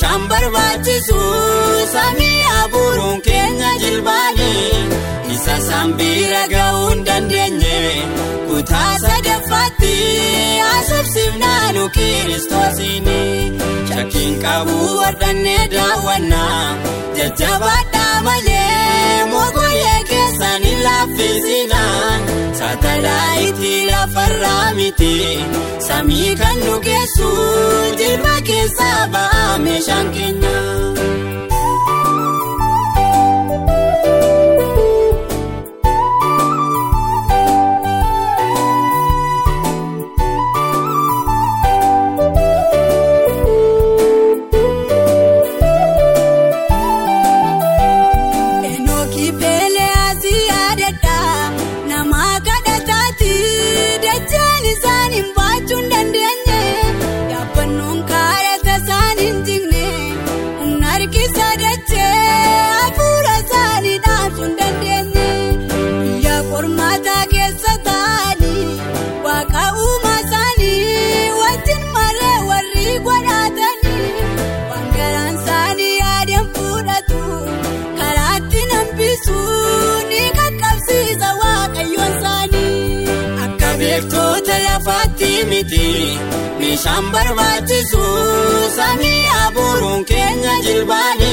meeshaan barbaachisu samii abuuruun keenya jilbaani isa sambiira ga'uu hin dandeenye kutaa sadaffaatti asubsiifnaanu kiristoosiini shakkiin qabu wardannee daawwannaa jajjabaadhaa malee saatalaayitii lafarraa miti samii kan nu geessu jilba keessaa ba'a meeshaan keenya. Lafaatti miti meeshaan barbaachisu samii abuuruun keenya jilbaani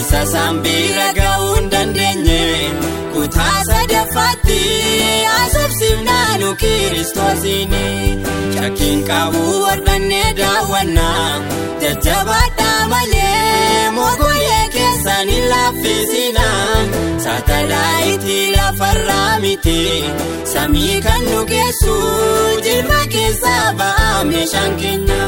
isa sambiira ga'uu hin dandeenye kutaa sadaffaatti asubsiifnaanu kiristoosiini shakkiin qabu wardannee daawwannaa jajjabaadhaa malee keessan hin laaffisina saatalaayitii lafarraa miti samii kan nu geessu jilba keessaa ba'a meeshaan keenya.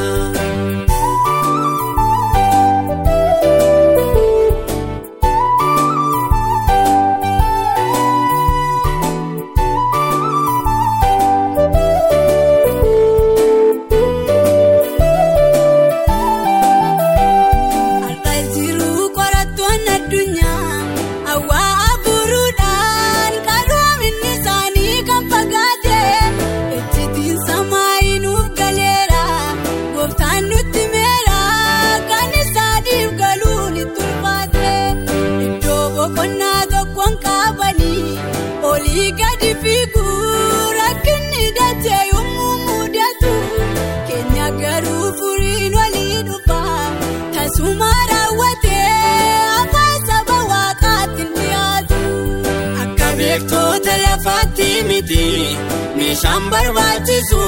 Meeshaan barbaachisu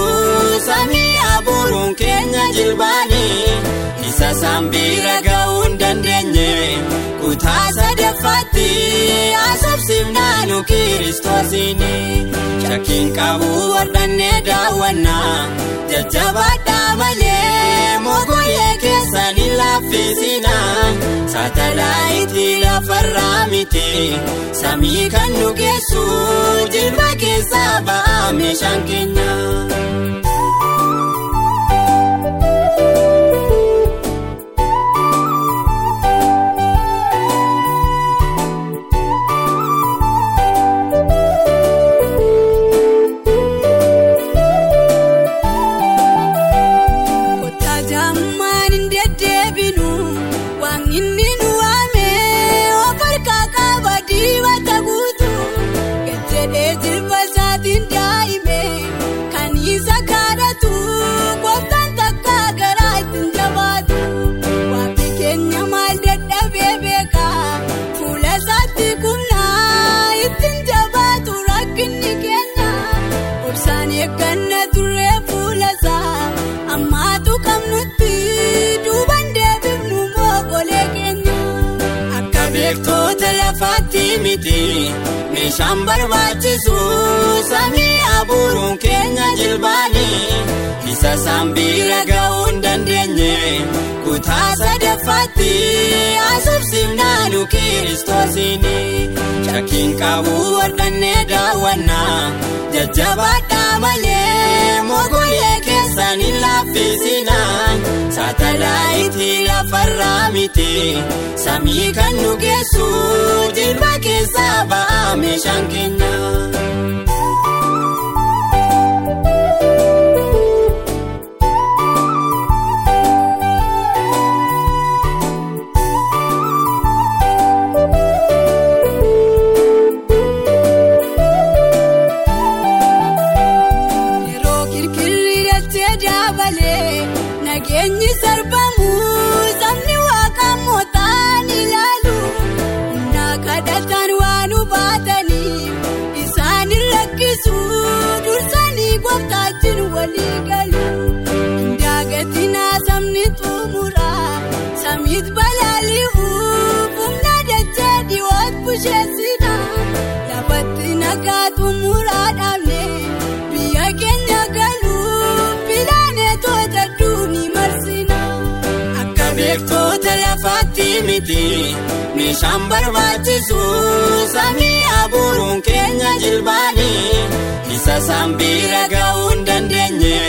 samii abuuruun keenya jilbaani isa sambiira ga'uu hin dandeenye kutaa sadaffaatti asubsiifnaanu kiristoosiini shakkiin qabu wardannee daawwannaa jajjabaadhaa malee mogolee keessan hin laaffisina saatalaayitii lafarraa miti samii kan nu geessu jilba keessaa ba'a meeshaan keenya. Lafaatti miti meeshaan barbaachisu samii abuuruun keenya jilbaani isa sambiira ga'uu hin dandeenye kutaa sadaffaatti asubsiifnaanu kiristoosiini shakkiin qabu wardannee daawwannaa jajjabaadhaa malee mogolee keessan hin laaffisina saatalaayitii lafarraa miti samii kan nu geessu jilba keessaa ba'a meeshaan keenya. liga. Beektoota lafaatti miti meeshaan barbaachisu samii abuuruun keenya jilbaani isa sambiira ga'uu hin dandeenye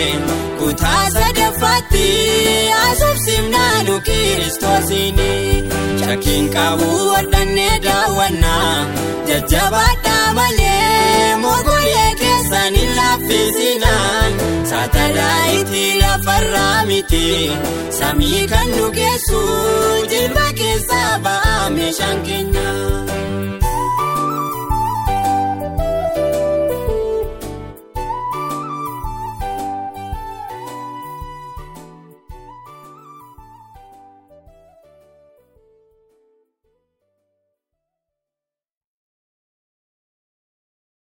kutaa sadaffaatti asubsimnaanu kiristoosiini shakkiin qabu wadhannee daawwannaa jajjabaadhaa malee saatalaayitii lafarraa miti samii kan nu geessu jilba keessaa ba'a meeshaan keenya.